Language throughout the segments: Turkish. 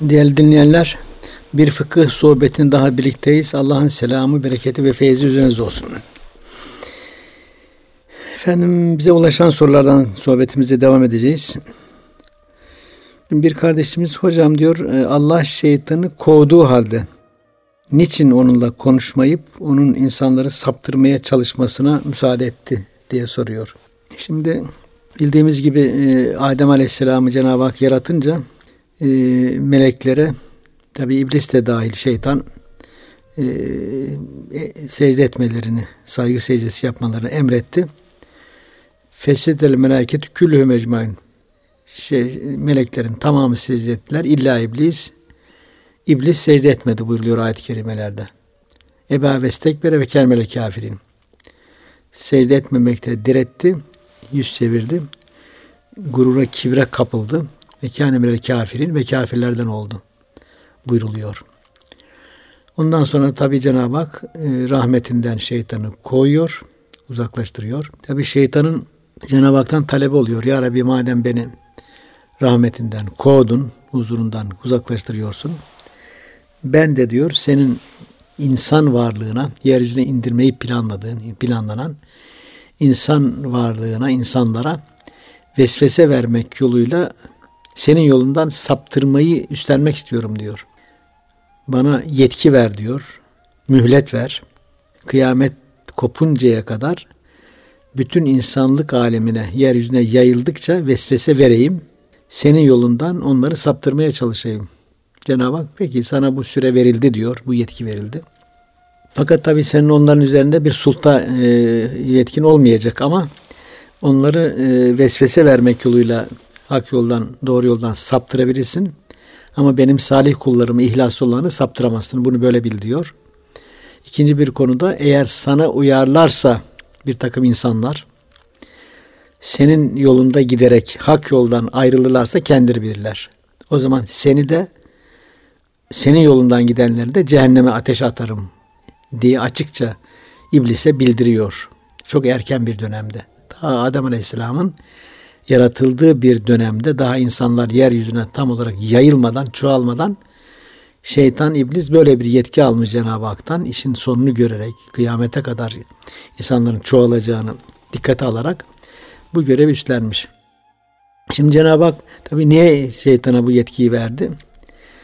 Değerli dinleyenler, bir fıkıh sohbetin daha birlikteyiz. Allah'ın selamı, bereketi ve feyzi üzerinize olsun. Efendim bize ulaşan sorulardan sohbetimize devam edeceğiz. Bir kardeşimiz hocam diyor e, Allah şeytanı kovduğu halde niçin onunla konuşmayıp onun insanları saptırmaya çalışmasına müsaade etti diye soruyor. Şimdi bildiğimiz gibi e, Adem Aleyhisselam'ı Cenab-ı Hak yaratınca e, meleklere tabi iblis de dahil şeytan e, e, secde etmelerini, saygı secdesi yapmalarını emretti. Fesidel meleket küllühü mecmain. Şey, meleklerin tamamı secde ettiler. İlla iblis. İblis secde etmedi buyuruluyor ayet-i kerimelerde. Eba ve stekbere ve kelmele kafirin. Secde etmemekte diretti. Yüz çevirdi. Gurura, kibre kapıldı ve kâne kafirin ve kafirlerden oldu buyruluyor. Ondan sonra tabi Cenab-ı Hak e, rahmetinden şeytanı koyuyor, uzaklaştırıyor. Tabi şeytanın Cenab-ı Hak'tan talebi oluyor. Ya Rabbi madem beni rahmetinden kovdun, huzurundan uzaklaştırıyorsun. Ben de diyor senin insan varlığına, yeryüzüne indirmeyi planladığın, planlanan insan varlığına, insanlara vesvese vermek yoluyla senin yolundan saptırmayı üstlenmek istiyorum diyor. Bana yetki ver diyor. Mühlet ver. Kıyamet kopuncaya kadar bütün insanlık alemine, yeryüzüne yayıldıkça vesvese vereyim. Senin yolundan onları saptırmaya çalışayım. Cenab-ı Hak peki sana bu süre verildi diyor. Bu yetki verildi. Fakat tabii senin onların üzerinde bir sulta e, yetkin olmayacak ama onları e, vesvese vermek yoluyla hak yoldan, doğru yoldan saptırabilirsin. Ama benim salih kullarımı, ihlaslı olanı saptıramazsın. Bunu böyle bil diyor. İkinci bir konuda eğer sana uyarlarsa bir takım insanlar senin yolunda giderek hak yoldan ayrılırlarsa kendileri bilirler. O zaman seni de senin yolundan gidenleri de cehenneme ateş atarım diye açıkça iblise bildiriyor. Çok erken bir dönemde. Ta Adem Aleyhisselam'ın yaratıldığı bir dönemde daha insanlar yeryüzüne tam olarak yayılmadan, çoğalmadan şeytan, iblis böyle bir yetki almış Cenab-ı Hak'tan işin sonunu görerek kıyamete kadar insanların çoğalacağını dikkate alarak bu görevi üstlenmiş. Şimdi Cenab-ı Hak tabi niye şeytana bu yetkiyi verdi?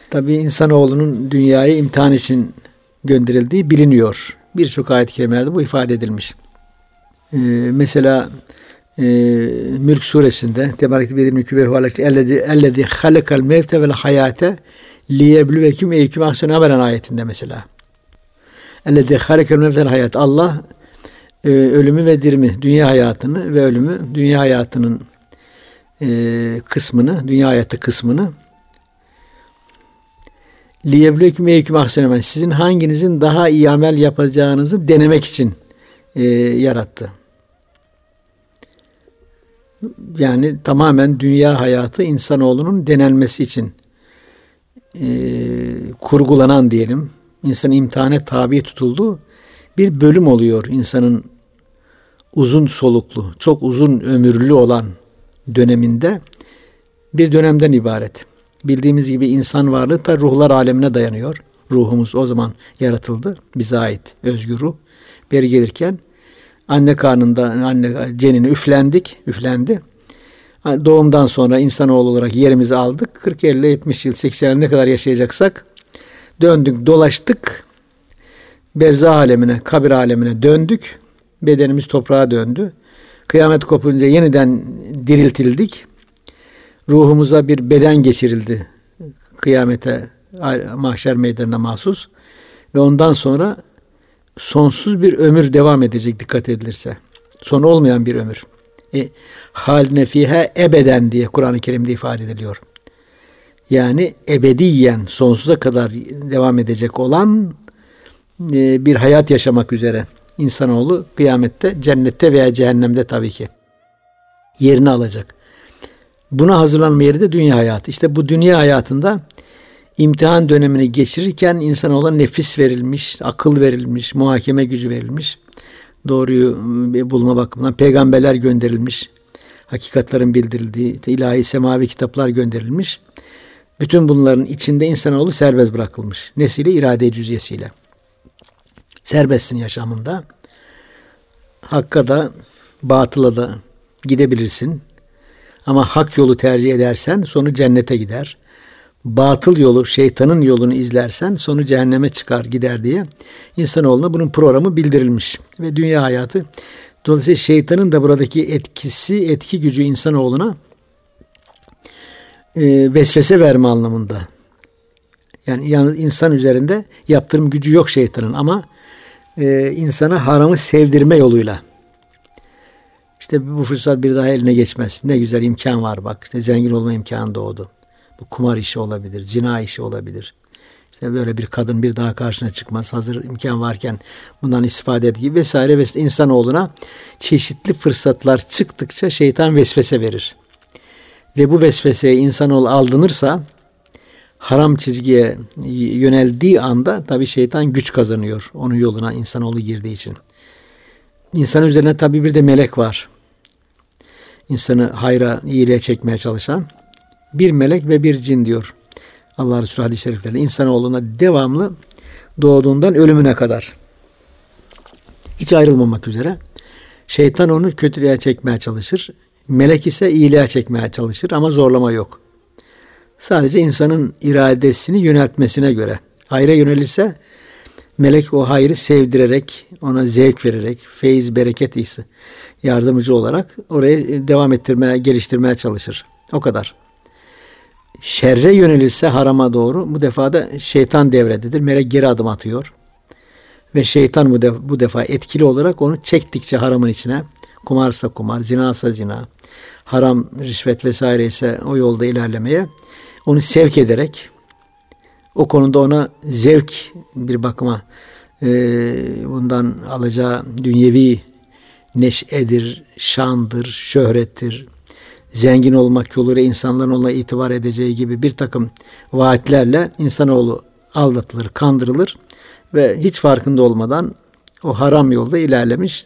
Tabi insanoğlunun dünyaya imtihan için gönderildiği biliniyor. Birçok ayet-i bu ifade edilmiş. Ee, mesela e, Mülk suresinde Tebarek bir mülkü ve huvalek ellezi halakal mevte vel hayate liyebluvekum eyküm ahsen amelen ayetinde mesela. Ellezi halakal mevte vel hayat. Allah e, ölümü ve dirimi, dünya hayatını ve ölümü, dünya hayatının e, kısmını, dünya hayatı kısmını liyebluvekum eyküm ahsen amelen. Sizin hanginizin daha iyi amel yapacağınızı denemek için e, yarattı yani tamamen dünya hayatı insanoğlunun denenmesi için e, kurgulanan diyelim, insan imtihane tabi tutulduğu bir bölüm oluyor insanın uzun soluklu, çok uzun ömürlü olan döneminde bir dönemden ibaret. Bildiğimiz gibi insan varlığı da ruhlar alemine dayanıyor. Ruhumuz o zaman yaratıldı. Bize ait özgür ruh. Beri gelirken Anne karnında anne cenini üflendik, üflendi. Doğumdan sonra insanoğlu olarak yerimizi aldık. 40 50 70 yıl 80 ne kadar yaşayacaksak döndük, dolaştık. Berzah alemine, kabir alemine döndük. Bedenimiz toprağa döndü. Kıyamet kopunca yeniden diriltildik. Ruhumuza bir beden geçirildi. Kıyamete, mahşer meydanına mahsus. Ve ondan sonra sonsuz bir ömür devam edecek dikkat edilirse. Son olmayan bir ömür. E, haline fiha ebeden diye Kur'an-ı Kerim'de ifade ediliyor. Yani ebediyen sonsuza kadar devam edecek olan e, bir hayat yaşamak üzere insanoğlu kıyamette cennette veya cehennemde tabii ki yerini alacak. Buna hazırlanma yeri de dünya hayatı. İşte bu dünya hayatında imtihan dönemini geçirirken insanoğlu nefis verilmiş, akıl verilmiş, muhakeme gücü verilmiş. Doğruyu ıı, bulma bakımından peygamberler gönderilmiş. Hakikatlerin bildirildiği, ilahi semavi kitaplar gönderilmiş. Bütün bunların içinde insanoğlu serbest bırakılmış. Nesiyle? irade cüziyesiyle. Serbestsin yaşamında. Hakka da batıla da gidebilirsin. Ama hak yolu tercih edersen sonu cennete gider. Batıl yolu, şeytanın yolunu izlersen sonu cehenneme çıkar gider diye insanoğluna bunun programı bildirilmiş. Ve dünya hayatı dolayısıyla şeytanın da buradaki etkisi, etki gücü insanoğluna e, vesvese verme anlamında. Yani, insan üzerinde yaptırım gücü yok şeytanın ama e, insana haramı sevdirme yoluyla. İşte bu fırsat bir daha eline geçmez. Ne güzel imkan var bak. İşte zengin olma imkanı doğdu. Bu kumar işi olabilir, zina işi olabilir. İşte böyle bir kadın bir daha karşına çıkmaz. Hazır imkan varken bundan istifade et gibi vesaire. Ve insanoğluna çeşitli fırsatlar çıktıkça şeytan vesvese verir. Ve bu vesveseye insanoğlu aldanırsa haram çizgiye yöneldiği anda tabi şeytan güç kazanıyor. Onun yoluna insanoğlu girdiği için. İnsan üzerine tabi bir de melek var. İnsanı hayra, iyiliğe çekmeye çalışan bir melek ve bir cin diyor. Allah Resulü hadis-i şeriflerinde insanoğluna devamlı doğduğundan ölümüne kadar hiç ayrılmamak üzere şeytan onu kötülüğe çekmeye çalışır. Melek ise iyiliğe çekmeye çalışır ama zorlama yok. Sadece insanın iradesini yöneltmesine göre. Hayra yönelirse melek o hayrı sevdirerek, ona zevk vererek, feyiz, bereket iyisi yardımcı olarak orayı devam ettirmeye, geliştirmeye çalışır. O kadar. Şerre yönelirse harama doğru bu defa da şeytan devrededir. Melek geri adım atıyor. Ve şeytan bu defa, bu defa etkili olarak onu çektikçe haramın içine kumarsa kumar, zinasa zina, haram, rişvet vesaire ise o yolda ilerlemeye onu sevk ederek o konuda ona zevk bir bakıma e, bundan alacağı dünyevi neşedir, şandır, şöhrettir, zengin olmak yoluyla insanların ona itibar edeceği gibi bir takım vaatlerle insanoğlu aldatılır, kandırılır ve hiç farkında olmadan o haram yolda ilerlemiş,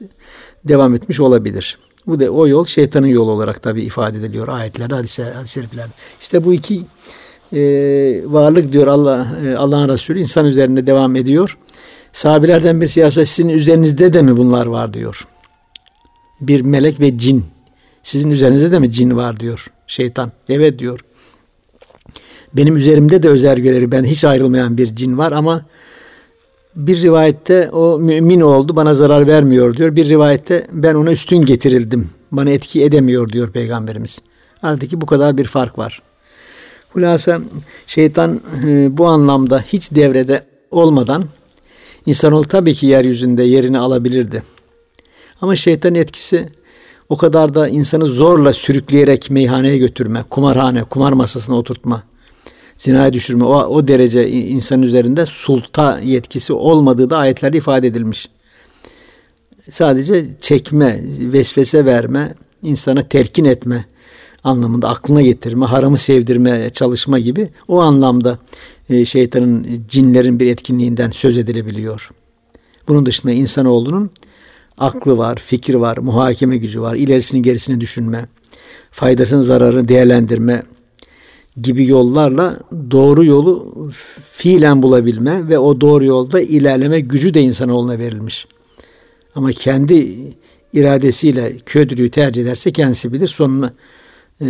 devam etmiş olabilir. Bu da o yol şeytanın yolu olarak tabi ifade ediliyor ayetlerde, hadis-i hadis şeriflerde. İşte bu iki e, varlık diyor Allah e, Allah'ın Resulü insan üzerinde devam ediyor. Sahabilerden birisi ya sizin üzerinizde de mi bunlar var diyor. Bir melek ve cin. Sizin üzerinizde de mi cin var diyor şeytan. Evet diyor. Benim üzerimde de özel görevi ben hiç ayrılmayan bir cin var ama bir rivayette o mümin oldu bana zarar vermiyor diyor. Bir rivayette ben ona üstün getirildim. Bana etki edemiyor diyor peygamberimiz. Aradaki bu kadar bir fark var. Hulasa şeytan e, bu anlamda hiç devrede olmadan insanoğlu tabii ki yeryüzünde yerini alabilirdi. Ama şeytan etkisi o kadar da insanı zorla sürükleyerek meyhaneye götürme, kumarhane, kumar masasına oturtma, zinaya düşürme o, o derece insan üzerinde sulta yetkisi olmadığı da ayetlerde ifade edilmiş. Sadece çekme, vesvese verme, insana terkin etme anlamında aklına getirme, haramı sevdirme çalışma gibi o anlamda e, şeytanın, cinlerin bir etkinliğinden söz edilebiliyor. Bunun dışında insanoğlunun aklı var, fikir var, muhakeme gücü var, ilerisini gerisini düşünme, faydasını zararını değerlendirme gibi yollarla doğru yolu fiilen bulabilme ve o doğru yolda ilerleme gücü de insanoğluna verilmiş. Ama kendi iradesiyle kötülüğü tercih ederse kendisi bilir sonuna e,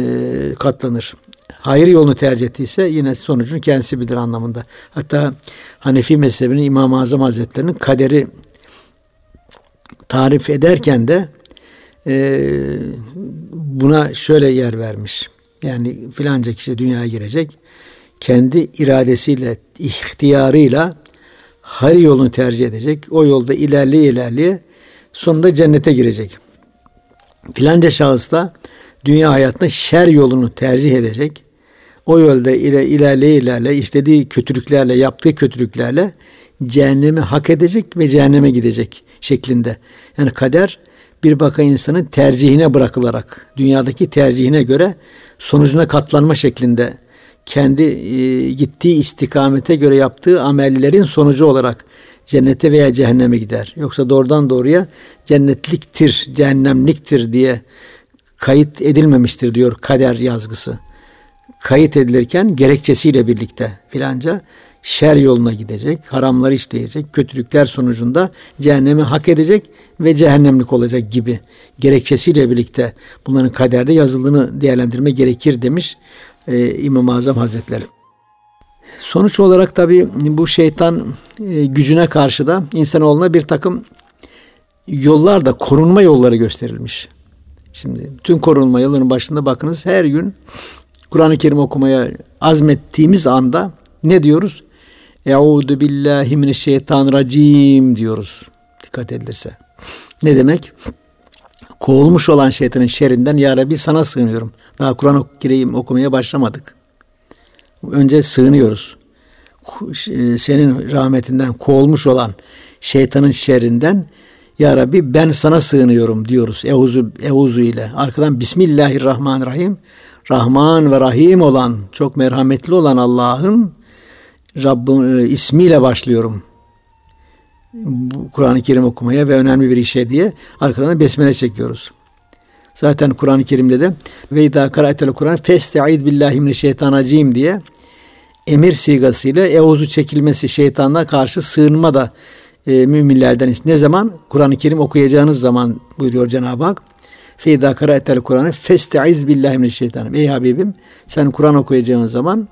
katlanır. Hayır yolunu tercih ettiyse yine sonucunu kendisi bilir anlamında. Hatta Hanefi mezhebinin İmam-ı Azam Hazretleri'nin kaderi tarif ederken de e, buna şöyle yer vermiş. Yani filanca kişi dünyaya girecek. Kendi iradesiyle, ihtiyarıyla hayır yolunu tercih edecek. O yolda ilerleye ilerleye sonunda cennete girecek. Filanca şahıs da dünya hayatında şer yolunu tercih edecek. O yolda ile, ilerleye ilerle istediği kötülüklerle, yaptığı kötülüklerle cehennemi hak edecek ve cehenneme gidecek şeklinde. Yani kader bir baka insanın tercihine bırakılarak, dünyadaki tercihine göre sonucuna katlanma şeklinde kendi e, gittiği istikamete göre yaptığı amellerin sonucu olarak cennete veya cehenneme gider. Yoksa doğrudan doğruya cennetliktir, cehennemliktir diye kayıt edilmemiştir diyor kader yazgısı. kayıt edilirken gerekçesiyle birlikte filanca şer yoluna gidecek, haramları işleyecek, kötülükler sonucunda cehennemi hak edecek ve cehennemlik olacak gibi gerekçesiyle birlikte bunların kaderde yazıldığını değerlendirme gerekir demiş e, İmam-ı Azam Hazretleri. Sonuç olarak tabi bu şeytan e, gücüne karşı da insanoğluna bir takım yollar da korunma yolları gösterilmiş. Şimdi bütün korunma yollarının başında bakınız her gün Kur'an-ı Kerim okumaya azmettiğimiz anda ne diyoruz? Euzu billahi mineşşeytanirracim diyoruz. Dikkat edilirse. Ne demek? Kovulmuş olan şeytanın şerrinden ya Rabbi sana sığınıyorum. Daha Kur'an Kerim okumaya başlamadık. Önce sığınıyoruz. Senin rahmetinden kovulmuş olan şeytanın şerrinden ya Rabbi ben sana sığınıyorum diyoruz. Euzu, euzu ile. Arkadan Bismillahirrahmanirrahim. Rahman ve Rahim olan, çok merhametli olan Allah'ın Rabbim e, ismiyle başlıyorum. Kur'an-ı Kerim okumaya ve önemli bir işe diye arkadan besmele çekiyoruz. Zaten Kur'an-ı Kerim'de de ve idâ kara'etel Kur'an festa'id billahi mineşşeytanirracim diye emir sigasıyla evuzu çekilmesi şeytanla karşı sığınma da e, müminlerden ne zaman? Kur'an-ı Kerim okuyacağınız zaman buyuruyor Cenab-ı Hak. Feyda karaetel Kur'an'ı festaiz billahi mineşşeytanirracim. Ey Habibim sen Kur'an okuyacağın zaman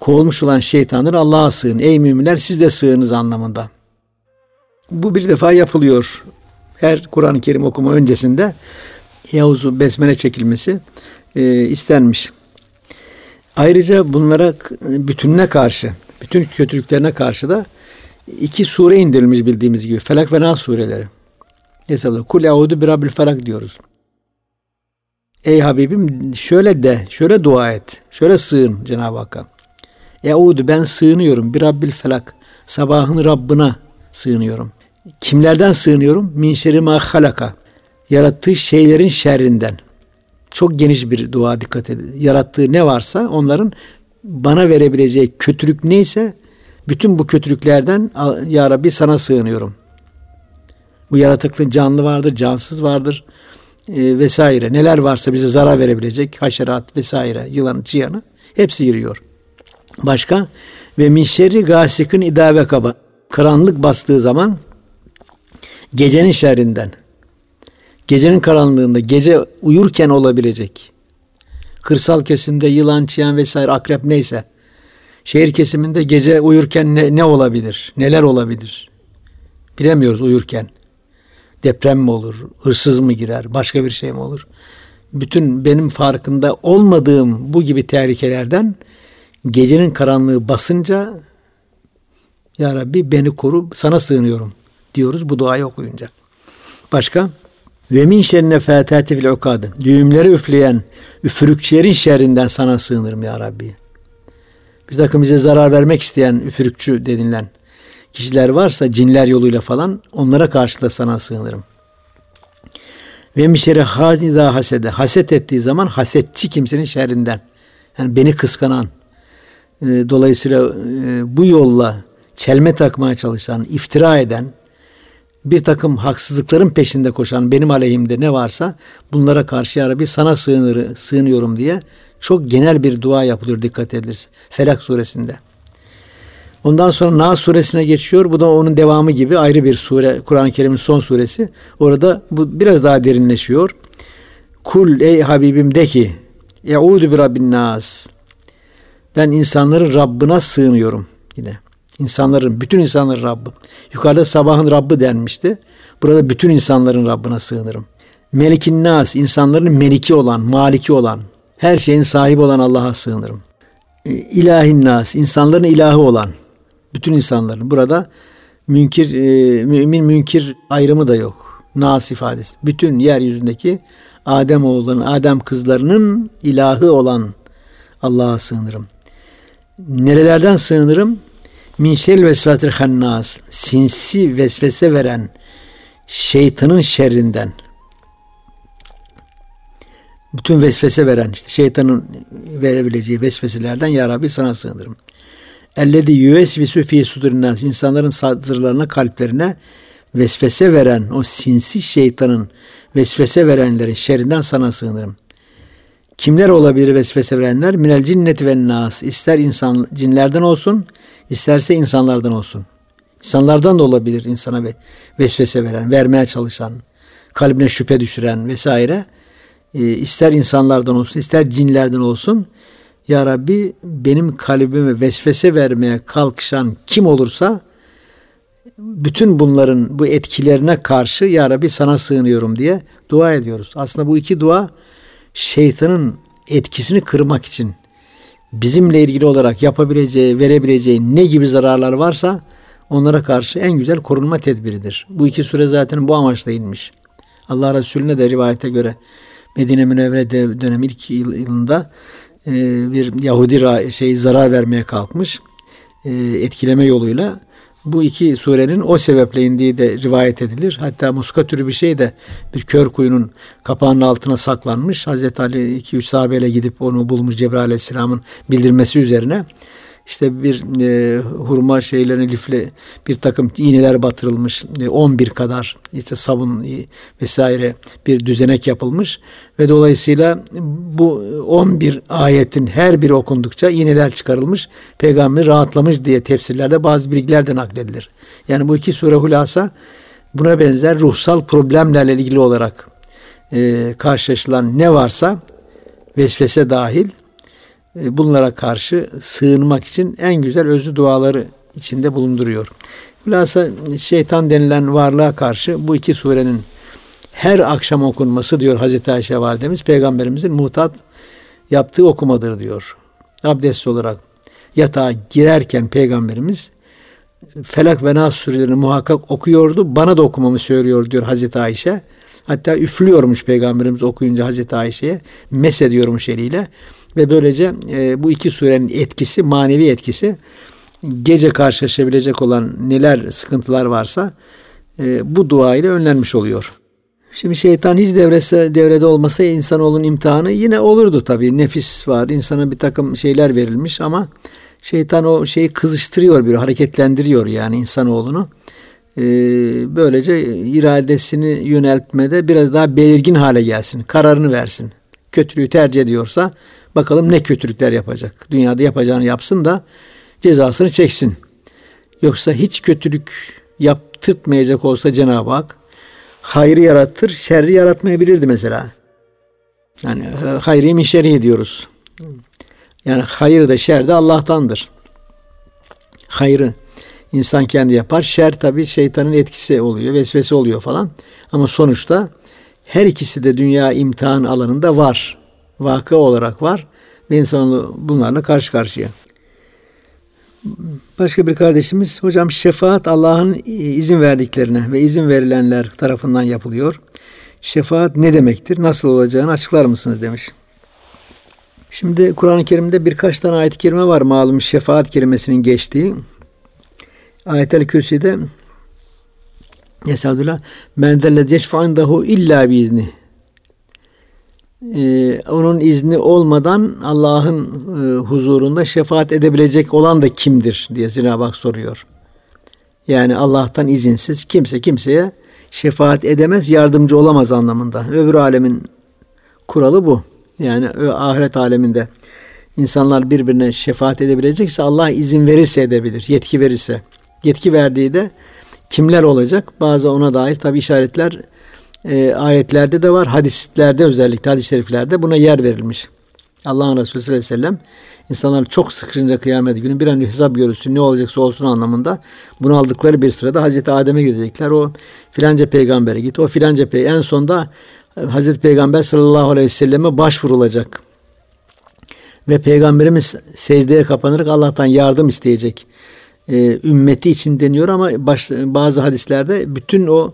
kovulmuş olan şeytanlar Allah'a sığın. Ey müminler siz de sığınız anlamında. Bu bir defa yapılıyor. Her Kur'an-ı Kerim okuma öncesinde Yavuz'u besmele çekilmesi e, istenmiş. Ayrıca bunlara bütününe karşı, bütün kötülüklerine karşı da iki sure indirilmiş bildiğimiz gibi. Felak ve Nas sureleri. Hesapla. Kul eudu rabbil felak diyoruz. Ey Habibim şöyle de, şöyle dua et. Şöyle sığın Cenab-ı Hakk'a. Eudu ben sığınıyorum bir Rabbil felak. Sabahın Rabbına sığınıyorum. Kimlerden sığınıyorum? Min şerri ma halaka. Yarattığı şeylerin şerrinden. Çok geniş bir dua dikkat edin. Yarattığı ne varsa onların bana verebileceği kötülük neyse bütün bu kötülüklerden ya Rabbi sana sığınıyorum. Bu yaratıklı canlı vardır, cansız vardır e, vesaire. Neler varsa bize zarar verebilecek haşerat vesaire, yılan, çıyanı hepsi giriyor. Başka ve min şerri gasikin idave kaba. Karanlık bastığı zaman gecenin şerrinden. Gecenin karanlığında gece uyurken olabilecek. Kırsal kesimde yılan, çıyan vesaire akrep neyse. Şehir kesiminde gece uyurken ne, ne olabilir? Neler olabilir? Bilemiyoruz uyurken. Deprem mi olur? Hırsız mı girer? Başka bir şey mi olur? Bütün benim farkında olmadığım bu gibi tehlikelerden gecenin karanlığı basınca Ya Rabbi beni koru sana sığınıyorum diyoruz bu duayı okuyunca. Başka? Ve min şerrine fâtâti fil ukadı. Düğümleri üfleyen üfürükçülerin şerrinden sana sığınırım ya Rabbi. Bir takım bize zarar vermek isteyen üfürükçü denilen kişiler varsa cinler yoluyla falan onlara karşı da sana sığınırım. Ve mişere haznida hasede. Haset ettiği zaman hasetçi kimsenin şerrinden. Yani beni kıskanan, e, dolayısıyla e, bu yolla çelme takmaya çalışan, iftira eden, bir takım haksızlıkların peşinde koşan benim aleyhimde ne varsa bunlara karşı ya Rabbi sana sığınır, sığınıyorum diye çok genel bir dua yapılıyor dikkat edilirse. Felak suresinde. Ondan sonra Nas suresine geçiyor. Bu da onun devamı gibi ayrı bir sure. Kur'an-ı Kerim'in son suresi. Orada bu biraz daha derinleşiyor. Kul ey Habibim de ki Eûdü bi Rabbin nas. Ben insanların Rabbına sığınıyorum yine. İnsanların, bütün insanların Rabbi. Yukarıda sabahın Rabbi denmişti. Burada bütün insanların Rabbına sığınırım. Melikin nas, insanların meliki olan, maliki olan, her şeyin sahibi olan Allah'a sığınırım. E, ilahin nas, insanların ilahı olan, bütün insanların. Burada münkir, e, mümin münkir ayrımı da yok. Nas ifadesi. Bütün yeryüzündeki Adem oğullarının, Adem kızlarının ilahı olan Allah'a sığınırım. Nerelerden sığınırım? Min şerril vesvesetil hannas. Sinsi vesvese veren şeytanın şerrinden. Bütün vesvese veren işte şeytanın verebileceği vesveselerden ya Rabbi sana sığınırım. Ellezi yüvesvisu fi sudurinnas. insanların sadırlarına, kalplerine vesvese veren o sinsi şeytanın vesvese verenlerin şerrinden sana sığınırım. Kimler olabilir vesvese verenler? Minel cinneti ve nas. İster insan cinlerden olsun, isterse insanlardan olsun. İnsanlardan da olabilir insana ve vesvese veren, vermeye çalışan, kalbine şüphe düşüren vesaire. E, ister insanlardan olsun, ister cinlerden olsun. Ya Rabbi benim kalbime vesvese vermeye kalkışan kim olursa bütün bunların bu etkilerine karşı Ya Rabbi sana sığınıyorum diye dua ediyoruz. Aslında bu iki dua şeytanın etkisini kırmak için bizimle ilgili olarak yapabileceği, verebileceği ne gibi zararlar varsa onlara karşı en güzel korunma tedbiridir. Bu iki sure zaten bu amaçla inmiş. Allah Resulüne de rivayete göre Medine Münevvere dönemi ilk yılında e, bir Yahudi şey zarar vermeye kalkmış. E, etkileme yoluyla bu iki surenin o sebeple indiği de rivayet edilir. Hatta muska türü bir şey de bir kör kuyunun kapağının altına saklanmış. Hazreti Ali 2-3 sahabeyle gidip onu bulmuş Cebrail Aleyhisselam'ın bildirmesi üzerine işte bir e, hurma şeylerine lifle bir takım iğneler batırılmış. E, 11 kadar işte sabun e, vesaire bir düzenek yapılmış ve dolayısıyla bu 11 ayetin her biri okundukça iğneler çıkarılmış. Peygamber rahatlamış diye tefsirlerde bazı bilgiler de nakledilir. Yani bu iki sure hulasa buna benzer ruhsal problemlerle ilgili olarak e, karşılaşılan ne varsa vesvese dahil bunlara karşı sığınmak için en güzel özlü duaları içinde bulunduruyor. Bilhassa şeytan denilen varlığa karşı bu iki surenin her akşam okunması diyor Hazreti Ayşe validemiz peygamberimizin mutat yaptığı okumadır diyor. Abdest olarak yatağa girerken peygamberimiz Felak ve Nas surelerini muhakkak okuyordu. Bana da okumamı söylüyor diyor Hazreti Ayşe. Hatta üflüyormuş peygamberimiz okuyunca Hazreti Ayşe'ye mes ediyormuş eliyle. Ve böylece e, bu iki surenin etkisi, manevi etkisi gece karşılaşabilecek olan neler sıkıntılar varsa e, bu dua ile önlenmiş oluyor. Şimdi şeytan hiç devrese, devrede olmasa insanoğlunun imtihanı yine olurdu tabii. Nefis var, insana bir takım şeyler verilmiş ama şeytan o şeyi kızıştırıyor, bir hareketlendiriyor yani insanoğlunu. Ee, böylece iradesini yöneltmede biraz daha belirgin hale gelsin, kararını versin. Kötülüğü tercih ediyorsa Bakalım ne kötülükler yapacak. Dünyada yapacağını yapsın da cezasını çeksin. Yoksa hiç kötülük yaptırtmayacak olsa Cenab-ı Hak hayrı yaratır, şerri yaratmayabilirdi mesela. Yani e, hayri min şerri diyoruz. Yani hayır da şer de Allah'tandır. Hayrı insan kendi yapar. Şer tabi şeytanın etkisi oluyor, vesvese oluyor falan. Ama sonuçta her ikisi de dünya imtihan alanında var vakı olarak var ve insanoğlu bunlarla karşı karşıya. Başka bir kardeşimiz, hocam şefaat Allah'ın izin verdiklerine ve izin verilenler tarafından yapılıyor. Şefaat ne demektir? Nasıl olacağını açıklar mısınız demiş. Şimdi Kur'an-ı Kerim'de birkaç tane ayet-i kerime var malum şefaat kelimesinin geçtiği. Ayet-el Kürsi'de Estağfirullah. Men delle yeşfa'indahu illa biizni e, onun izni olmadan Allah'ın e, huzurunda şefaat edebilecek olan da kimdir diye Cenab-ı Hak soruyor. Yani Allah'tan izinsiz kimse kimseye şefaat edemez, yardımcı olamaz anlamında. Öbür alemin kuralı bu. Yani ahiret aleminde insanlar birbirine şefaat edebilecekse Allah izin verirse edebilir, yetki verirse. Yetki verdiği de kimler olacak? Bazı ona dair tabi işaretler e, ayetlerde de var. Hadislerde özellikle hadis-i şeriflerde buna yer verilmiş. Allah'ın Resulü sallallahu aleyhi ve sellem insanlar çok sıkışınca kıyamet günü bir an hesap görülsün ne olacaksa olsun anlamında bunu aldıkları bir sırada Hazreti Adem'e gidecekler. O filanca peygambere git. O filanca pey en sonda e, Hazreti Peygamber sallallahu aleyhi ve selleme başvurulacak. Ve Peygamberimiz secdeye kapanarak Allah'tan yardım isteyecek. Ee, ümmeti için deniyor ama bazı hadislerde bütün o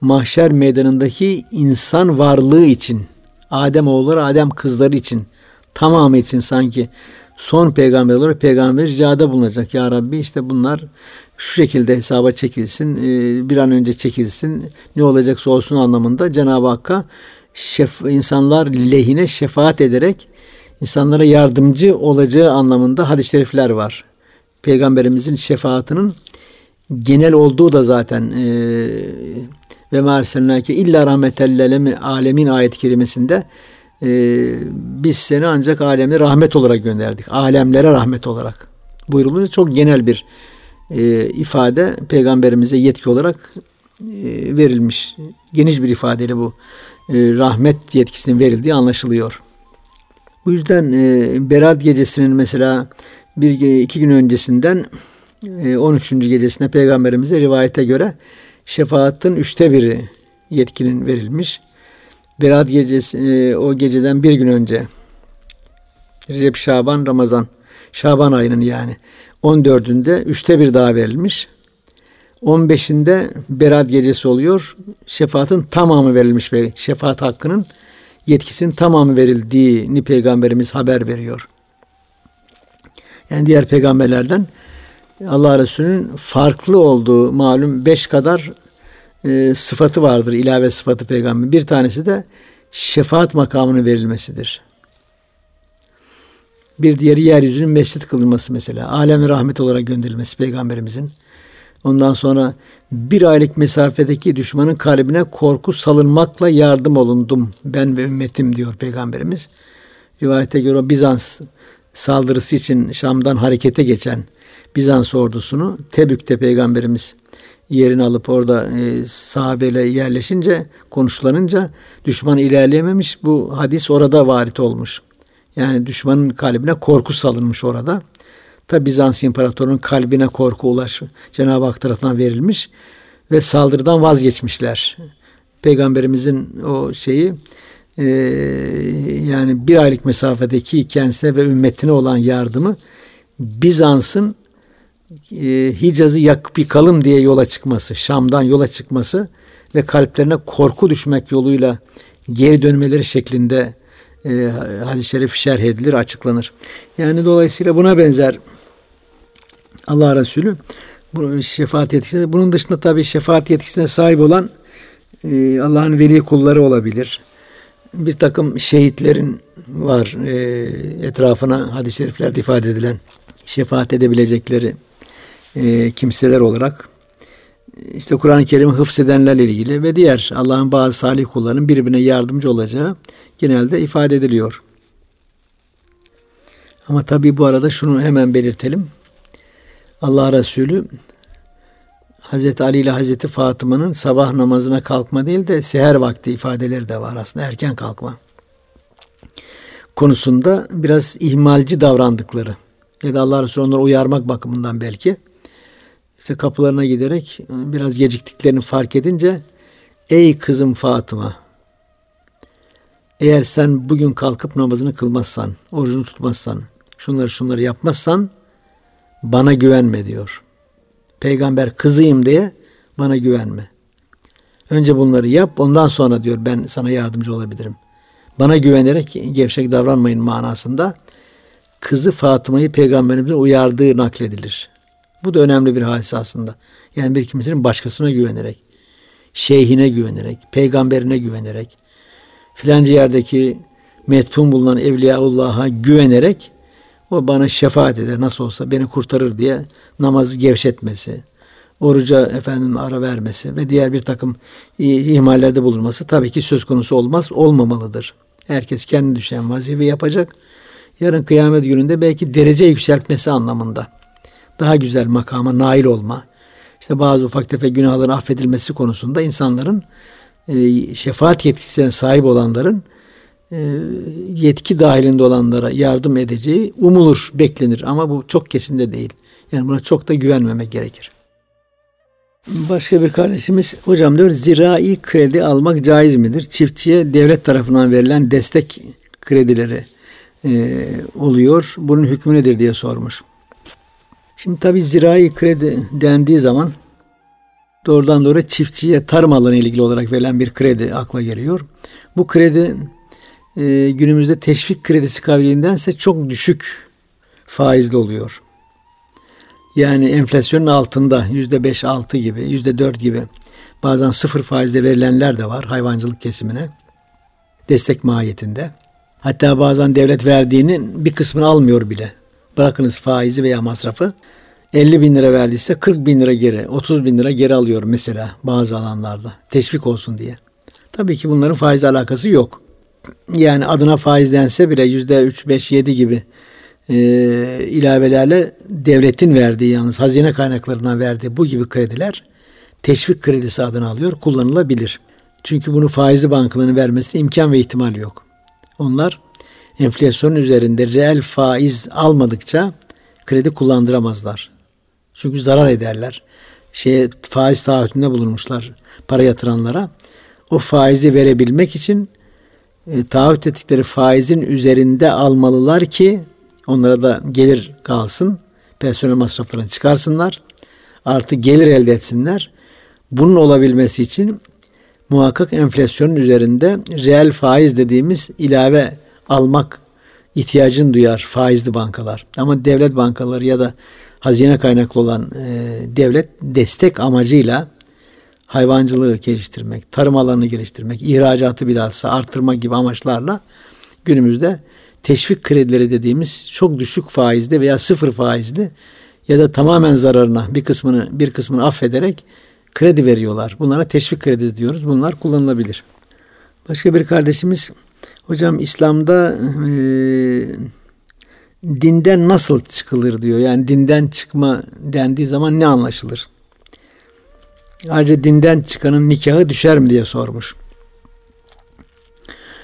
mahşer meydanındaki insan varlığı için, Adem oğulları, Adem kızları için, tamamı için sanki son peygamber olarak peygamber ricada bulunacak. Ya Rabbi işte bunlar şu şekilde hesaba çekilsin, e, bir an önce çekilsin, ne olacaksa olsun anlamında Cenab-ı Hakk'a şef, insanlar lehine şefaat ederek insanlara yardımcı olacağı anlamında hadis-i şerifler var. Peygamberimizin şefaatinin genel olduğu da zaten e, ve ma erselnake illa rahmetellelemin alemin ayet kerimesinde e, biz seni ancak alemde rahmet olarak gönderdik. Alemlere rahmet olarak. Buyurulunca çok genel bir e, ifade peygamberimize yetki olarak e, verilmiş. Geniş bir ifadeyle bu e, rahmet yetkisinin verildiği anlaşılıyor. Bu yüzden e, Berat gecesinin mesela bir iki gün öncesinden e, 13. gecesine peygamberimize rivayete göre şefaatin üçte biri yetkinin verilmiş. Berat gecesi e, o geceden bir gün önce Recep, Şaban, Ramazan Şaban ayının yani 14'ünde üçte bir daha verilmiş. 15'inde Berat gecesi oluyor. Şefaatin tamamı verilmiş ve şefaat hakkının yetkisinin tamamı verildiğini peygamberimiz haber veriyor. Yani diğer peygamberlerden Allah Resulü'nün farklı olduğu malum beş kadar e, sıfatı vardır ilave sıfatı peygamber. Bir tanesi de şefaat makamının verilmesidir. Bir diğeri yeryüzünün mescit kılınması mesela. Alem rahmet olarak gönderilmesi peygamberimizin. Ondan sonra bir aylık mesafedeki düşmanın kalbine korku salınmakla yardım olundum ben ve ümmetim diyor peygamberimiz. Rivayete göre Bizans saldırısı için Şam'dan harekete geçen Bizans ordusunu Tebük'te peygamberimiz yerini alıp orada e, sahabeyle yerleşince konuşlanınca düşman ilerleyememiş. Bu hadis orada varit olmuş. Yani düşmanın kalbine korku salınmış orada. Tabi Bizans imparatorunun kalbine korku ulaş Cenab-ı Hak tarafından verilmiş ve saldırıdan vazgeçmişler. Peygamberimizin o şeyi e, yani bir aylık mesafedeki kendisine ve ümmetine olan yardımı Bizans'ın Hicaz'ı yakıp yıkalım diye yola çıkması, Şam'dan yola çıkması ve kalplerine korku düşmek yoluyla geri dönmeleri şeklinde e, hadis-i şerif şerh edilir, açıklanır. Yani dolayısıyla buna benzer Allah Resulü şefaat yetkisine bunun dışında tabi şefaat yetkisine sahip olan e, Allah'ın veli kulları olabilir. Bir takım şehitlerin var e, etrafına hadis-i şeriflerde ifade edilen şefaat edebilecekleri e, kimseler olarak işte Kur'an-ı Kerim'i hıfzedenlerle ilgili ve diğer Allah'ın bazı salih kullarının birbirine yardımcı olacağı genelde ifade ediliyor. Ama tabi bu arada şunu hemen belirtelim. Allah Resulü Hazreti Ali ile Hazreti Fatıma'nın sabah namazına kalkma değil de seher vakti ifadeleri de var aslında erken kalkma konusunda biraz ihmalci davrandıkları ya da Allah Resulü onları uyarmak bakımından belki işte kapılarına giderek biraz geciktiklerini fark edince ey kızım Fatıma eğer sen bugün kalkıp namazını kılmazsan, orucunu tutmazsan, şunları şunları yapmazsan bana güvenme diyor. Peygamber kızıyım diye bana güvenme. Önce bunları yap ondan sonra diyor ben sana yardımcı olabilirim. Bana güvenerek gevşek davranmayın manasında kızı Fatıma'yı peygamberimizin uyardığı nakledilir. Bu da önemli bir hadise aslında. Yani bir kimsenin başkasına güvenerek, şeyhine güvenerek, peygamberine güvenerek, filanca yerdeki metfun bulunan Evliyaullah'a güvenerek o bana şefaat eder nasıl olsa beni kurtarır diye namazı gevşetmesi, oruca efendim ara vermesi ve diğer bir takım ihmallerde bulunması tabii ki söz konusu olmaz, olmamalıdır. Herkes kendi düşen vazife yapacak. Yarın kıyamet gününde belki derece yükseltmesi anlamında daha güzel makama nail olma, işte bazı ufak tefek günahların affedilmesi konusunda insanların e, şefaat yetkisine sahip olanların e, yetki dahilinde olanlara yardım edeceği umulur, beklenir ama bu çok kesinde değil. Yani buna çok da güvenmemek gerekir. Başka bir kardeşimiz hocam diyor zirai kredi almak caiz midir? Çiftçiye devlet tarafından verilen destek kredileri e, oluyor. Bunun hükmü nedir diye sormuş. Şimdi tabi zirai kredi dendiği zaman doğrudan doğru çiftçiye tarım alanı ilgili olarak verilen bir kredi akla geliyor. Bu kredi e, günümüzde teşvik kredisi kabiliğindense çok düşük faizli oluyor. Yani enflasyonun altında yüzde beş altı gibi, yüzde dört gibi bazen sıfır faizle verilenler de var hayvancılık kesimine destek mahiyetinde. Hatta bazen devlet verdiğinin bir kısmını almıyor bile. Bırakınız faizi veya masrafı. 50 bin lira verdiyse 40 bin lira geri, 30 bin lira geri alıyor mesela bazı alanlarda. Teşvik olsun diye. Tabii ki bunların faiz alakası yok. yani adına faiz dense bile yüzde üç, beş, yedi gibi e, ilavelerle devletin verdiği yalnız hazine kaynaklarından verdiği bu gibi krediler teşvik kredisi adını alıyor, kullanılabilir. Çünkü bunu faizli bankaların vermesine imkan ve ihtimal yok. Onlar enflasyonun üzerinde reel faiz almadıkça kredi kullandıramazlar. Çünkü zarar ederler. Şeye, faiz taahhütünde bulunmuşlar para yatıranlara. O faizi verebilmek için e, taahhüt ettikleri faizin üzerinde almalılar ki onlara da gelir kalsın. Personel masraflarını çıkarsınlar. Artı gelir elde etsinler. Bunun olabilmesi için muhakkak enflasyonun üzerinde reel faiz dediğimiz ilave almak ihtiyacını duyar faizli bankalar. Ama devlet bankaları ya da hazine kaynaklı olan e, devlet destek amacıyla hayvancılığı geliştirmek, tarım alanını geliştirmek, ihracatı bilhassa arttırmak gibi amaçlarla günümüzde teşvik kredileri dediğimiz çok düşük faizli veya sıfır faizli ya da tamamen zararına bir kısmını bir kısmını affederek kredi veriyorlar. Bunlara teşvik kredisi diyoruz. Bunlar kullanılabilir. Başka bir kardeşimiz hocam İslam'da e, dinden nasıl çıkılır diyor. Yani dinden çıkma dendiği zaman ne anlaşılır? Ayrıca dinden çıkanın nikahı düşer mi diye sormuş.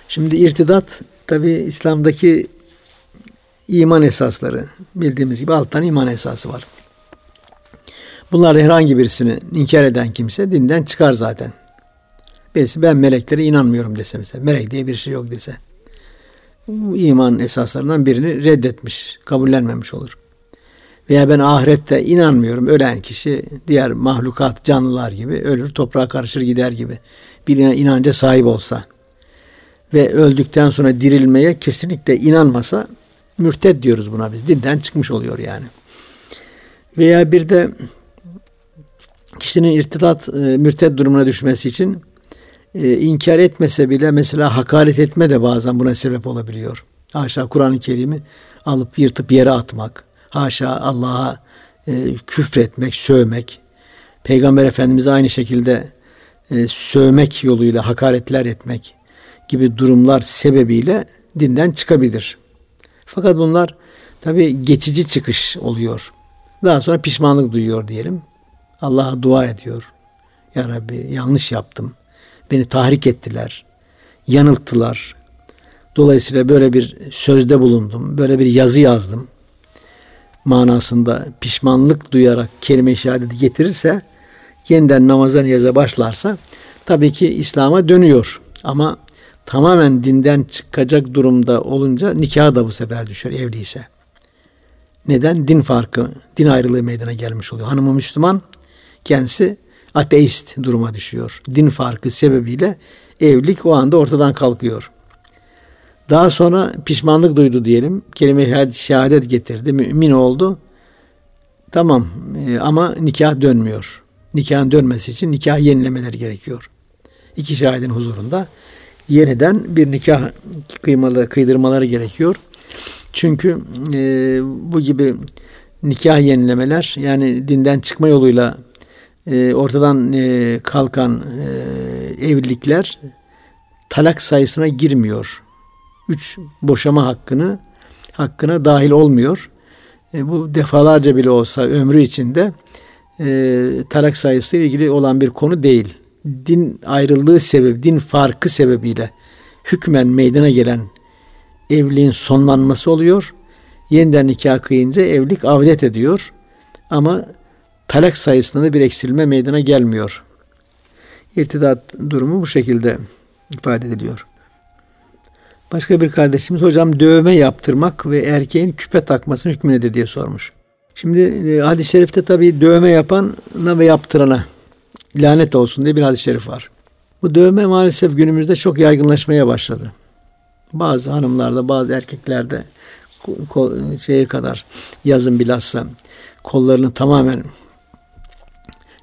Şimdi irtidat tabi İslam'daki iman esasları bildiğimiz gibi alttan iman esası var. Bunlarda herhangi birisini inkar eden kimse dinden çıkar zaten. Birisi ben meleklere inanmıyorum dese mesela. Melek diye bir şey yok dese. Bu iman esaslarından birini reddetmiş, kabullenmemiş olur. Veya ben ahirette inanmıyorum. Ölen kişi diğer mahlukat, canlılar gibi ölür, toprağa karışır gider gibi bir inanca sahip olsa ve öldükten sonra dirilmeye kesinlikle inanmasa mürted diyoruz buna biz. Dinden çıkmış oluyor yani. Veya bir de kişinin irtidat, e, mürted durumuna düşmesi için e, inkar etmese bile mesela hakaret etme de bazen buna sebep olabiliyor. Haşa Kur'an-ı Kerim'i alıp yırtıp yere atmak. Haşa Allah'a e, küfretmek, sövmek. Peygamber Efendimiz'e aynı şekilde e, sövmek yoluyla hakaretler etmek gibi durumlar sebebiyle dinden çıkabilir. Fakat bunlar tabi geçici çıkış oluyor. Daha sonra pişmanlık duyuyor diyelim. Allah'a dua ediyor. Ya Rabbi yanlış yaptım. Beni tahrik ettiler. Yanılttılar. Dolayısıyla böyle bir sözde bulundum. Böyle bir yazı yazdım. Manasında pişmanlık duyarak kelime-i şehadeti getirirse yeniden namaza niyaza başlarsa tabii ki İslam'a dönüyor. Ama tamamen dinden çıkacak durumda olunca nikah da bu sefer düşer evliyse. Neden? Din farkı, din ayrılığı meydana gelmiş oluyor. Hanımı Müslüman, kendisi ateist duruma düşüyor. Din farkı sebebiyle evlilik o anda ortadan kalkıyor. Daha sonra pişmanlık duydu diyelim. Kelime şehadet getirdi. Mümin oldu. Tamam e, ama nikah dönmüyor. Nikahın dönmesi için nikah yenilemeleri gerekiyor. İki şahidin huzurunda yeniden bir nikah kıymalı, kıydırmaları gerekiyor. Çünkü e, bu gibi nikah yenilemeler yani dinden çıkma yoluyla e, ortadan e, kalkan e, evlilikler talak sayısına girmiyor. Üç boşama hakkını hakkına dahil olmuyor. E, bu defalarca bile olsa ömrü içinde talak sayısı ile ilgili olan bir konu değil. Din ayrılığı sebep, din farkı sebebiyle hükmen meydana gelen evliliğin sonlanması oluyor. Yeniden nikah kıyınca evlilik avdet ediyor. Ama talak sayısında da bir eksilme meydana gelmiyor. İrtidat durumu bu şekilde ifade ediliyor. Başka bir kardeşimiz hocam dövme yaptırmak ve erkeğin küpe takmasının hükmü nedir diye sormuş. Şimdi e, hadis-i şerifte tabi dövme yapana ve yaptırana lanet olsun diye bir hadis-i şerif var. Bu dövme maalesef günümüzde çok yaygınlaşmaya başladı. Bazı hanımlarda, bazı erkeklerde şeye kadar yazın bilhassa kollarını tamamen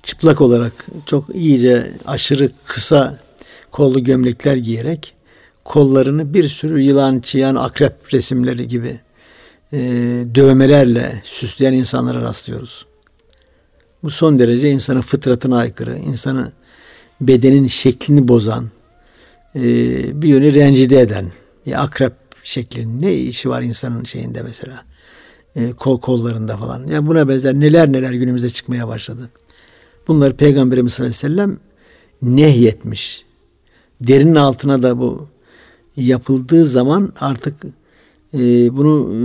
çıplak olarak çok iyice aşırı kısa kollu gömlekler giyerek kollarını bir sürü yılan, çıyan, akrep resimleri gibi e, dövmelerle süsleyen insanlara rastlıyoruz. Bu son derece insanın fıtratına aykırı, insanı bedenin şeklini bozan, e, bir yönü rencide eden, bir akrep şeklinde ne işi var insanın şeyinde mesela e, kol kollarında falan. Yani buna benzer neler neler günümüzde çıkmaya başladı. Bunları Peygamberimiz sallallahu aleyhi ve nehyetmiş. Derinin altına da bu yapıldığı zaman artık e, bunu e,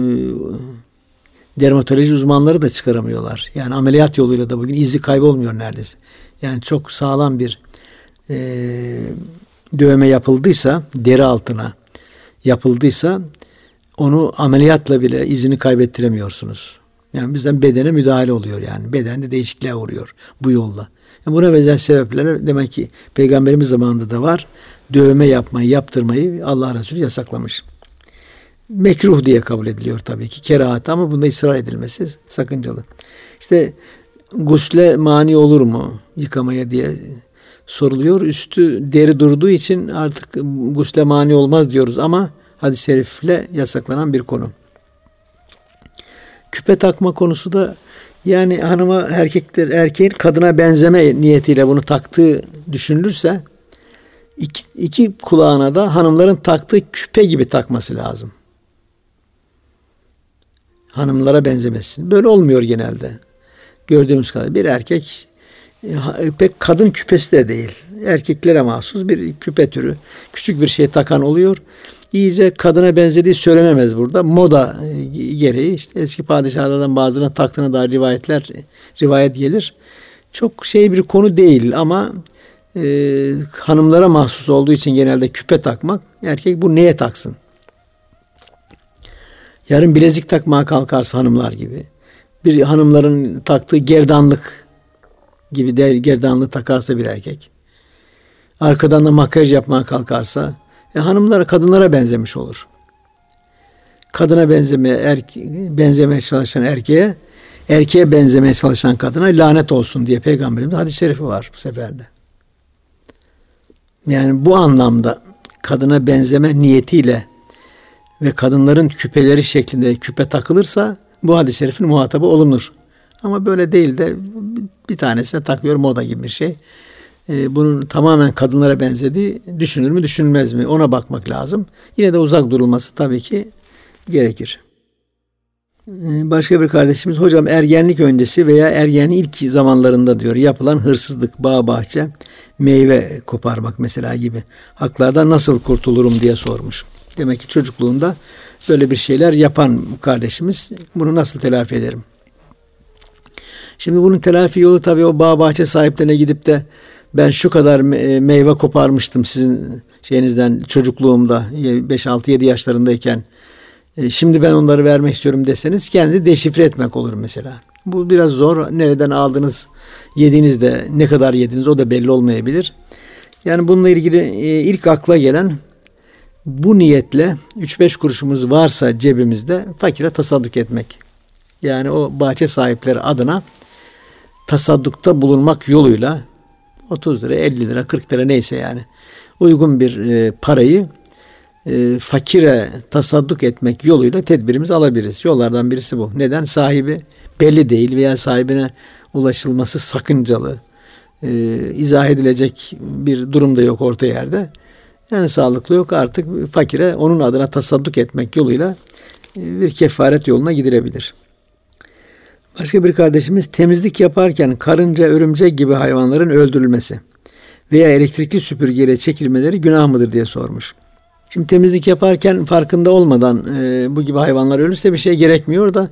dermatoloji uzmanları da çıkaramıyorlar. Yani ameliyat yoluyla da bugün izi kaybolmuyor neredeyse. Yani çok sağlam bir e, dövme yapıldıysa deri altına yapıldıysa onu ameliyatla bile izini kaybettiremiyorsunuz. Yani bizden bedene müdahale oluyor yani. Bedende değişikliğe uğruyor bu yolla. Yani buna benzer sebeplerle demek ki peygamberimiz zamanında da var. Dövme yapmayı, yaptırmayı Allah Resulü yasaklamış. Mekruh diye kabul ediliyor tabii ki. Kerahat ama bunda ısrar edilmesi sakıncalı. İşte gusle mani olur mu yıkamaya diye soruluyor. Üstü deri durduğu için artık gusle mani olmaz diyoruz ama hadis-i şerifle yasaklanan bir konu. Küpe takma konusu da yani hanıma erkekler erkeğin kadına benzeme niyetiyle bunu taktığı düşünülürse iki, iki kulağına da hanımların taktığı küpe gibi takması lazım. Hanımlara benzemesin. Böyle olmuyor genelde. Gördüğümüz kadar bir erkek e, pek kadın küpesi de değil. Erkeklere mahsus bir küpe türü. Küçük bir şey takan oluyor. İyice kadına benzediği söylenemez burada. Moda e, gereği işte eski padişahlardan bazılarına taktığına dair rivayetler rivayet gelir. Çok şey bir konu değil ama e, hanımlara mahsus olduğu için genelde küpe takmak erkek bu neye taksın? Yarın bilezik takmaya kalkarsa hanımlar gibi. Bir hanımların taktığı gerdanlık gibi der, gerdanlığı takarsa bir erkek. Arkadan da makyaj yapmaya kalkarsa e, hanımlara kadınlara benzemiş olur. Kadına benzemeye, erke, benzemeye çalışan erkeğe, erkeğe benzemeye çalışan kadına lanet olsun diye peygamberimiz hadis-i şerifi var bu seferde. Yani bu anlamda kadına benzeme niyetiyle ve kadınların küpeleri şeklinde küpe takılırsa bu hadis-i şerifin muhatabı olunur. Ama böyle değil de bir tanesine takıyor moda gibi bir şey. Ee, bunun tamamen kadınlara benzediği düşünür mü düşünülmez mi ona bakmak lazım. Yine de uzak durulması tabii ki gerekir. Ee, başka bir kardeşimiz hocam ergenlik öncesi veya ergenlik ilk zamanlarında diyor yapılan hırsızlık, bağ bahçe, meyve koparmak mesela gibi haklardan nasıl kurtulurum diye sormuş. Demek ki çocukluğunda böyle bir şeyler yapan kardeşimiz bunu nasıl telafi ederim? Şimdi bunun telafi yolu tabii o bağ bahçe sahiplerine gidip de ben şu kadar e, meyve koparmıştım sizin şeyinizden çocukluğumda 5-6-7 yaşlarındayken. E, şimdi ben onları vermek istiyorum deseniz kendinizi deşifre etmek olur mesela. Bu biraz zor. Nereden aldınız, yediniz de ne kadar yediniz o da belli olmayabilir. Yani bununla ilgili e, ilk akla gelen bu niyetle 3-5 kuruşumuz varsa cebimizde fakire tasadduk etmek. Yani o bahçe sahipleri adına tasaddukta bulunmak yoluyla 30 lira, 50 lira, 40 lira neyse yani uygun bir e, parayı e, fakire tasadduk etmek yoluyla tedbirimizi alabiliriz. Yollardan birisi bu. Neden? Sahibi belli değil veya sahibine ulaşılması sakıncalı. E, izah edilecek bir durum da yok orta yerde. Yani sağlıklı yok artık fakire onun adına tasadduk etmek yoluyla e, bir kefaret yoluna gidilebilir. Başka bir kardeşimiz temizlik yaparken karınca, örümcek gibi hayvanların öldürülmesi veya elektrikli süpürgeyle çekilmeleri günah mıdır diye sormuş. Şimdi temizlik yaparken farkında olmadan e, bu gibi hayvanlar ölürse bir şey gerekmiyor da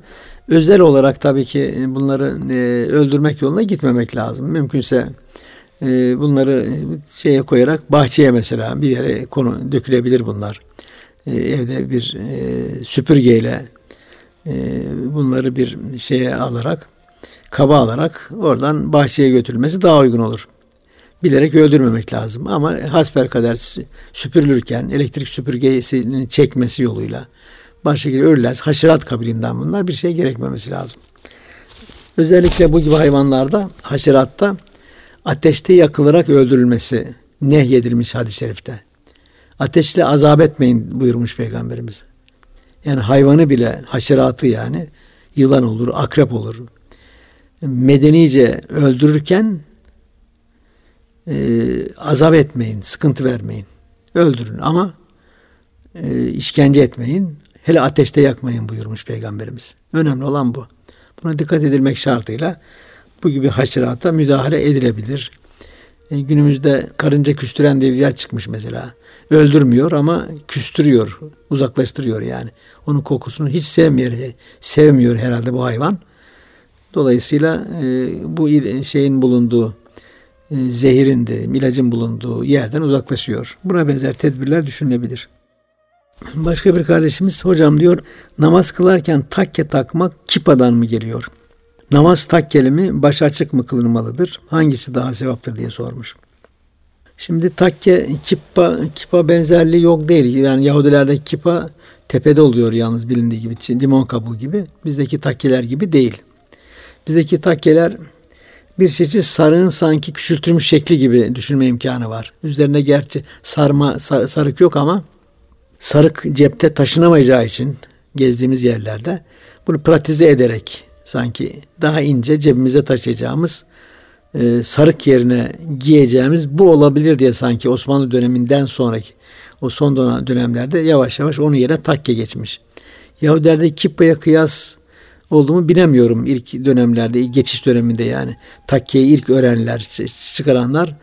özel olarak tabii ki bunları e, öldürmek yoluna gitmemek lazım. Mümkünse e, bunları şeye koyarak bahçeye mesela bir yere konu dökülebilir bunlar. E, evde bir e, süpürgeyle bunları bir şeye alarak kaba alarak oradan bahçeye götürülmesi daha uygun olur. Bilerek öldürmemek lazım ama hasper kadar süpürülürken elektrik süpürgesinin çekmesi yoluyla başka şekilde ölürler. Haşerat kabilinden bunlar bir şey gerekmemesi lazım. Özellikle bu gibi hayvanlarda haşeratta ateşte yakılarak öldürülmesi nehyedilmiş hadis-i şerifte. Ateşle azap etmeyin buyurmuş Peygamberimiz. Yani hayvanı bile haşeratı yani yılan olur, akrep olur. Medenice öldürürken e, azap etmeyin, sıkıntı vermeyin. Öldürün ama e, işkence etmeyin. Hele ateşte yakmayın buyurmuş Peygamberimiz. Önemli olan bu. Buna dikkat edilmek şartıyla bu gibi haşerata müdahale edilebilir. E, günümüzde karınca küstüren diye bir yer çıkmış mesela. Öldürmüyor ama küstürüyor, uzaklaştırıyor yani. Onun kokusunu hiç sevmiyor, sevmiyor herhalde bu hayvan. Dolayısıyla e, bu şeyin bulunduğu e, zehirin de ilacın bulunduğu yerden uzaklaşıyor. Buna benzer tedbirler düşünülebilir. Başka bir kardeşimiz hocam diyor namaz kılarken takke takmak kipadan mı geliyor? Namaz takkeli mi baş açık mı kılınmalıdır? Hangisi daha sevaptır diye sormuş. Şimdi takke kippa, kipa benzerliği yok değil. Yani Yahudilerde kipa tepede oluyor yalnız bilindiği gibi. Limon kabuğu gibi. Bizdeki takkeler gibi değil. Bizdeki takkeler bir çeşit sarığın sanki küçültülmüş şekli gibi düşünme imkanı var. Üzerine gerçi sarma sarık yok ama sarık cepte taşınamayacağı için gezdiğimiz yerlerde bunu pratize ederek sanki daha ince cebimize taşıyacağımız e, sarık yerine giyeceğimiz bu olabilir diye sanki Osmanlı döneminden sonraki o son dönemlerde yavaş yavaş onun yerine takke geçmiş. Yahudilerde kippaya kıyas olduğumu bilemiyorum ilk dönemlerde, geçiş döneminde yani. Takkeyi ilk öğrenenler, çıkaranlar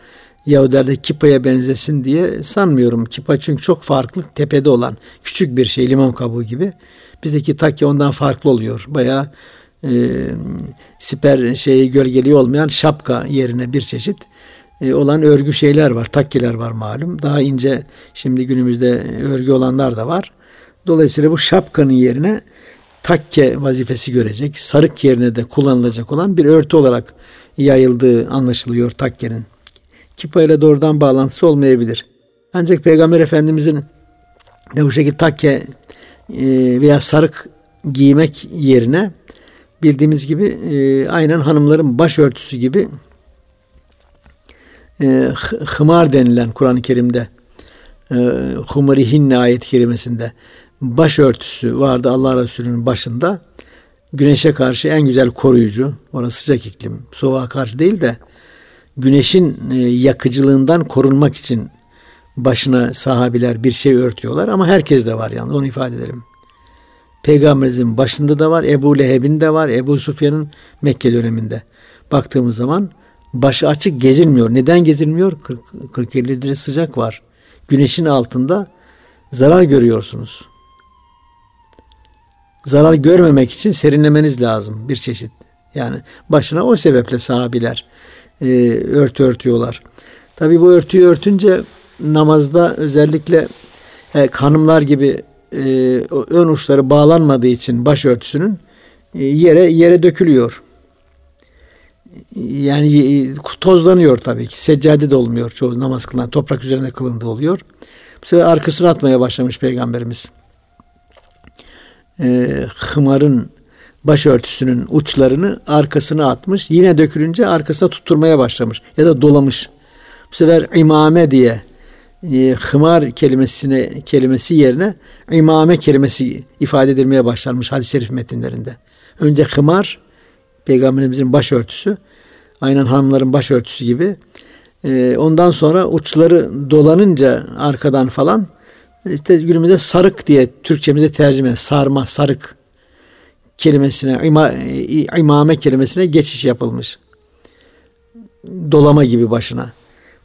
Yahudilerde kippaya benzesin diye sanmıyorum. Kippa çünkü çok farklı, tepede olan küçük bir şey, limon kabuğu gibi. Bizdeki takke ondan farklı oluyor. Bayağı e, siper şeyi gölgeli olmayan şapka yerine bir çeşit e, olan örgü şeyler var. Takkiler var malum. Daha ince şimdi günümüzde örgü olanlar da var. Dolayısıyla bu şapkanın yerine takke vazifesi görecek. Sarık yerine de kullanılacak olan bir örtü olarak yayıldığı anlaşılıyor takkenin. Kipa ile doğrudan bağlantısı olmayabilir. Ancak Peygamber Efendimizin de bu şekilde takke e, veya sarık giymek yerine bildiğimiz gibi e, aynen hanımların başörtüsü gibi e, hımar denilen Kur'an-ı Kerim'de e, humarihinne ayet kerimesinde başörtüsü vardı Allah Resulü'nün başında. Güneşe karşı en güzel koruyucu. Orası sıcak iklim. Soğuğa karşı değil de güneşin e, yakıcılığından korunmak için başına sahabiler bir şey örtüyorlar ama herkes de var yalnız onu ifade edelim. Peygamberimizin başında da var, Ebu Leheb'in de var, Ebu Sufyan'ın Mekke döneminde. Baktığımız zaman başı açık gezilmiyor. Neden gezilmiyor? 40-50 derece sıcak var. Güneşin altında zarar görüyorsunuz. Zarar görmemek için serinlemeniz lazım bir çeşit. Yani başına o sebeple sahabiler e, örtü örtüyorlar. Tabi bu örtüyü örtünce namazda özellikle e, hanımlar gibi e, ön uçları bağlanmadığı için başörtüsünün e, yere yere dökülüyor. Yani e, tozlanıyor tabii ki. Seccade de olmuyor çoğu namaz kılınan. Toprak üzerinde kılındı oluyor. Bu sefer arkasını atmaya başlamış Peygamberimiz. E, hımarın başörtüsünün uçlarını arkasına atmış. Yine dökülünce arkasına tutturmaya başlamış. Ya da dolamış. Bu sefer imame diye e, hımar kelimesine kelimesi yerine imame kelimesi ifade edilmeye başlanmış hadis-i şerif metinlerinde. Önce hımar peygamberimizin başörtüsü aynen hanımların başörtüsü gibi. E, ondan sonra uçları dolanınca arkadan falan işte günümüzde sarık diye Türkçemize tercüme sarma sarık kelimesine ima, imame kelimesine geçiş yapılmış. Dolama gibi başına.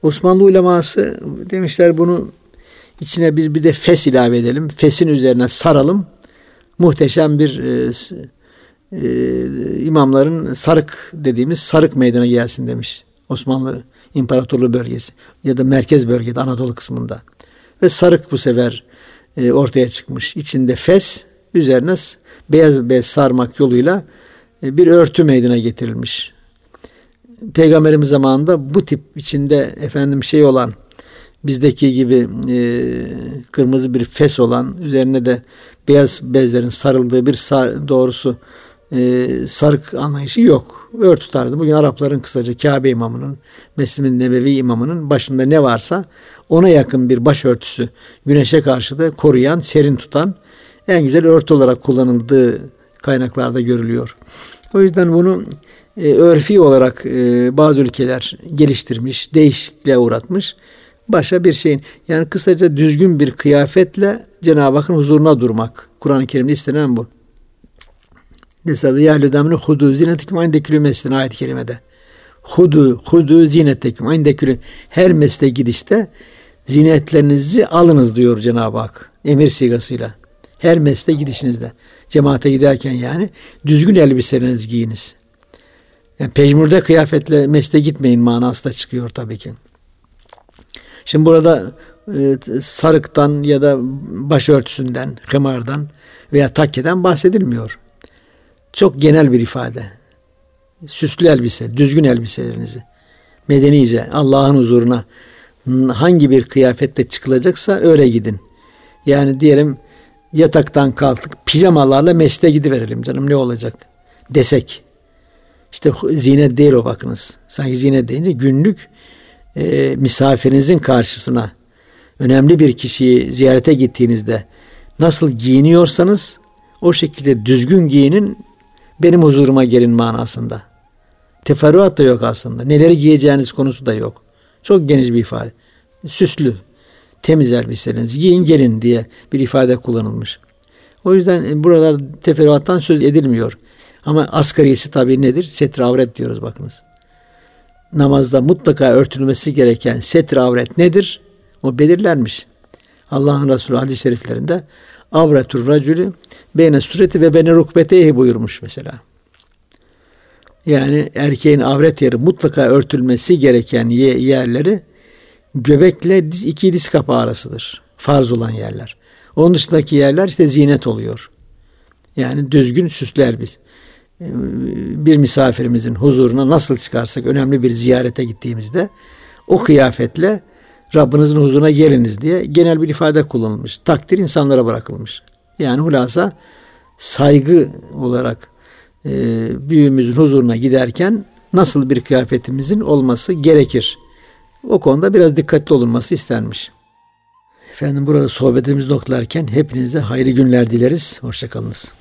Osmanlı uleması demişler bunu içine bir, bir de fes ilave edelim. Fesin üzerine saralım. Muhteşem bir e, e, imamların sarık dediğimiz sarık meydana gelsin demiş. Osmanlı İmparatorluğu bölgesi ya da merkez bölgede Anadolu kısmında. Ve sarık bu sefer e, ortaya çıkmış. İçinde fes, üzerine beyaz bez sarmak yoluyla e, bir örtü meydana getirilmiş. Peygamberimiz zamanında bu tip içinde efendim şey olan bizdeki gibi e, kırmızı bir fes olan üzerine de beyaz bezlerin sarıldığı bir sar, doğrusu e, sarık anlayışı yok. Örtü tarzı. Bugün Arapların kısaca Kabe imamının, Meslim-i Nebevi imamının başında ne varsa ona yakın bir başörtüsü güneşe karşı da koruyan, serin tutan en güzel örtü olarak kullanıldığı kaynaklarda görülüyor. O yüzden bunu e, örfi olarak e, bazı ülkeler geliştirmiş, değişikliğe uğratmış. Başa bir şeyin yani kısaca düzgün bir kıyafetle Cenab-ı Hakk'ın huzuruna durmak. Kur'an-ı Kerim'de istenen bu. Mesela ya lüdamını hudu zinetekum indekülü mesleğin ayet-i kerimede. Hudu, hudu zinetekum indekülü her mesle gidişte zinetlerinizi alınız diyor Cenab-ı Hak. Emir sigasıyla. Her mesle gidişinizde. Cemaate giderken yani düzgün elbiselerinizi giyiniz. Yani pejmurde kıyafetle mesle gitmeyin manası da çıkıyor tabii ki. Şimdi burada e, sarıktan ya da başörtüsünden, hımardan veya takkeden bahsedilmiyor. Çok genel bir ifade. Süslü elbise, düzgün elbiselerinizi medenice Allah'ın huzuruna hangi bir kıyafette çıkılacaksa öyle gidin. Yani diyelim yataktan kalktık pijamalarla mescide gidiverelim canım ne olacak desek. İşte zinet değil o bakınız. Sanki zinet deyince günlük e, misafirinizin karşısına önemli bir kişiyi ziyarete gittiğinizde nasıl giyiniyorsanız o şekilde düzgün giyinin benim huzuruma gelin manasında. Teferruat da yok aslında. Neleri giyeceğiniz konusu da yok. Çok geniş bir ifade. Süslü, temiz elbiselerinizi giyin gelin diye bir ifade kullanılmış. O yüzden buralar teferruattan söz edilmiyor. Ama asgarisi tabii nedir? Setre avret diyoruz bakınız. Namazda mutlaka örtülmesi gereken setre avret nedir? O belirlenmiş. Allah'ın Resulü hadis-i şeriflerinde avretur racülü beyne sureti ve beyne rukbeteyhi buyurmuş mesela. Yani erkeğin avret yeri mutlaka örtülmesi gereken yerleri göbekle iki diz kapağı arasıdır. Farz olan yerler. Onun dışındaki yerler işte zinet oluyor. Yani düzgün süslü elbis. Bir misafirimizin huzuruna nasıl çıkarsak önemli bir ziyarete gittiğimizde o kıyafetle Rabbinizin huzuruna geliniz diye genel bir ifade kullanılmış. Takdir insanlara bırakılmış. Yani hulasa saygı olarak e, büyüğümüzün huzuruna giderken nasıl bir kıyafetimizin olması gerekir. O konuda biraz dikkatli olunması istenmiş. Efendim burada sohbetimizi noktalarken hepinize hayırlı günler dileriz. Hoşçakalınız.